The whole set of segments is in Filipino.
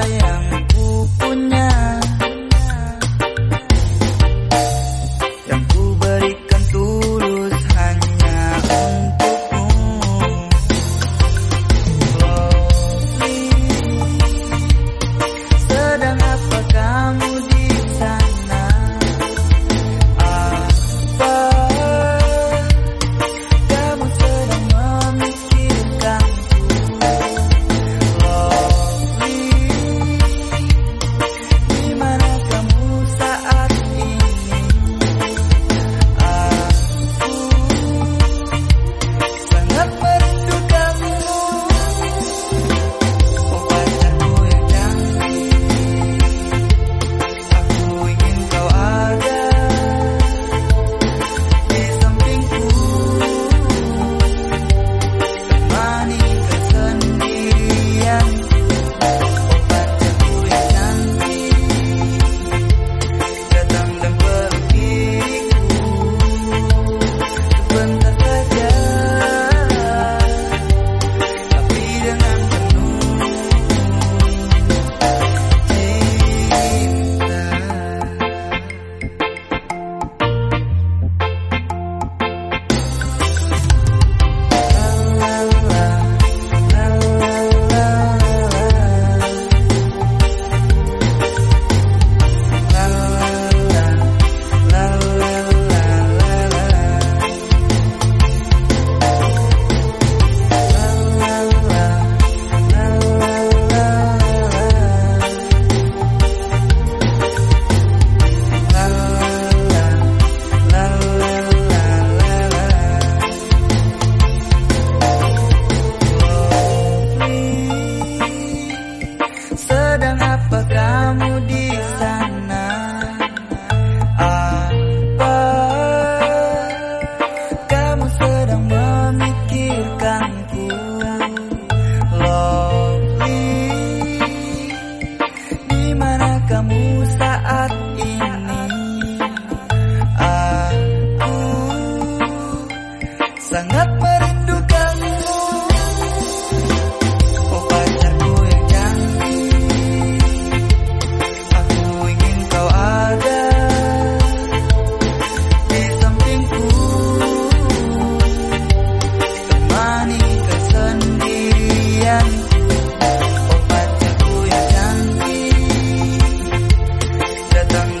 kayang pupunya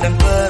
dan ber